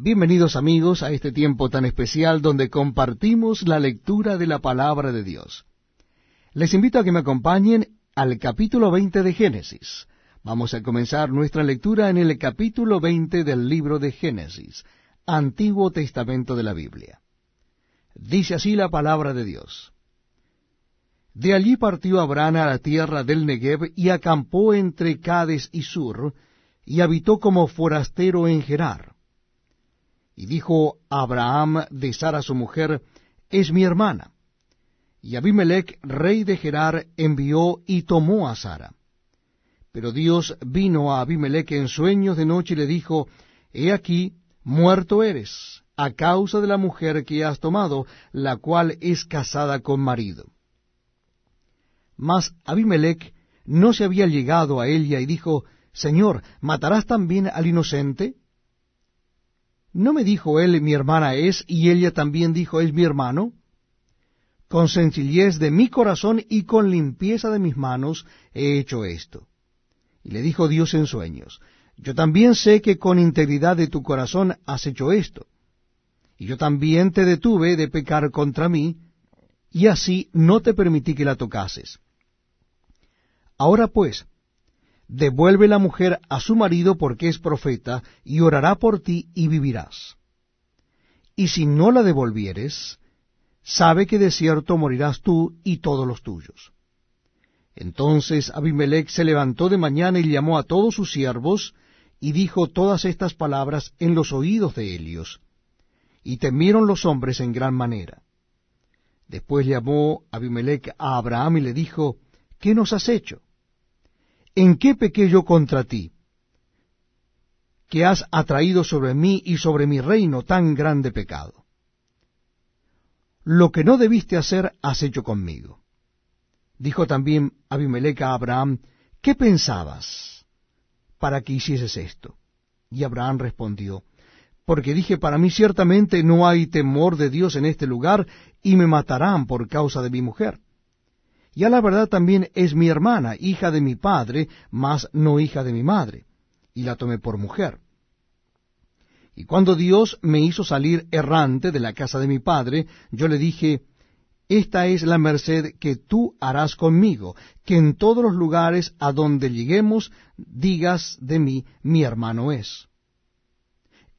Bienvenidos amigos a este tiempo tan especial donde compartimos la lectura de la palabra de Dios. Les invito a que me acompañen al capítulo 20 de Génesis. Vamos a comenzar nuestra lectura en el capítulo 20 del libro de Génesis, Antiguo Testamento de la Biblia. Dice así la palabra de Dios. De allí partió Abraham a la tierra del Negev y acampó entre Cades y Sur, y habitó como forastero en Gerar y dijo Abraham de Sara su mujer, es mi hermana. Y Abimelech, rey de Gerar, envió y tomó a Sara. Pero Dios vino a Abimelech en sueños de noche y le dijo, He aquí, muerto eres, a causa de la mujer que has tomado, la cual es casada con marido. Mas Abimelech no se había llegado a ella y dijo, Señor, ¿matarás también al inocente? ¿No me dijo él, mi hermana es, y ella también dijo, es mi hermano? Con sencillez de mi corazón y con limpieza de mis manos he hecho esto. Y le dijo Dios en sueños, yo también sé que con integridad de tu corazón has hecho esto. Y yo también te detuve de pecar contra mí, y así no te permití que la tocases. Ahora pues, devuelve la mujer a su marido porque es profeta, y orará por ti y vivirás. Y si no la devolvieres, sabe que de cierto morirás tú y todos los tuyos. Entonces Abimelech se levantó de mañana y llamó a todos sus siervos, y dijo todas estas palabras en los oídos de Helios. Y temieron los hombres en gran manera. Después llamó Abimelech a Abraham y le dijo, ¿Qué nos has hecho? ¿En qué pequé yo contra ti? que has atraído sobre mí y sobre mi reino tan grande pecado. Lo que no debiste hacer has hecho conmigo. Dijo también Abimelech a Abraham, ¿qué pensabas para que hicieses esto? Y Abraham respondió, porque dije, para mí ciertamente no hay temor de Dios en este lugar, y me matarán por causa de mi mujer y a la verdad también es mi hermana, hija de mi padre, mas no hija de mi madre, y la tomé por mujer. Y cuando Dios me hizo salir errante de la casa de mi padre, yo le dije, Esta es la merced que tú harás conmigo, que en todos los lugares a donde lleguemos digas de mí, mi hermano es.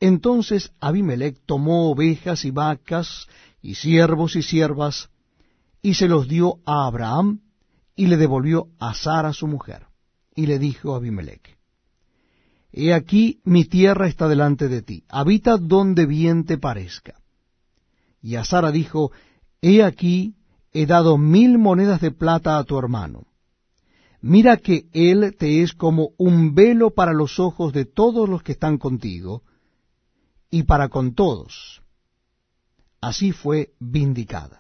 Entonces Abimelech tomó ovejas y vacas, y siervos y siervas, y se los dio a Abraham, y le devolvió a Sara su mujer. Y le dijo a Abimelech, He aquí mi tierra está delante de ti, habita donde bien te parezca. Y a Sara dijo, He aquí he dado mil monedas de plata a tu hermano. Mira que él te es como un velo para los ojos de todos los que están contigo, y para con todos. Así fue vindicada.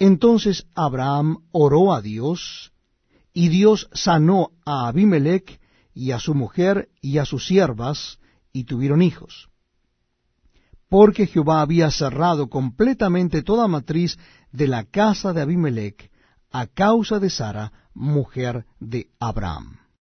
Entonces Abraham oró a Dios, y Dios sanó a Abimelech y a su mujer y a sus siervas, y tuvieron hijos. Porque Jehová había cerrado completamente toda matriz de la casa de Abimelech a causa de Sara, mujer de Abraham.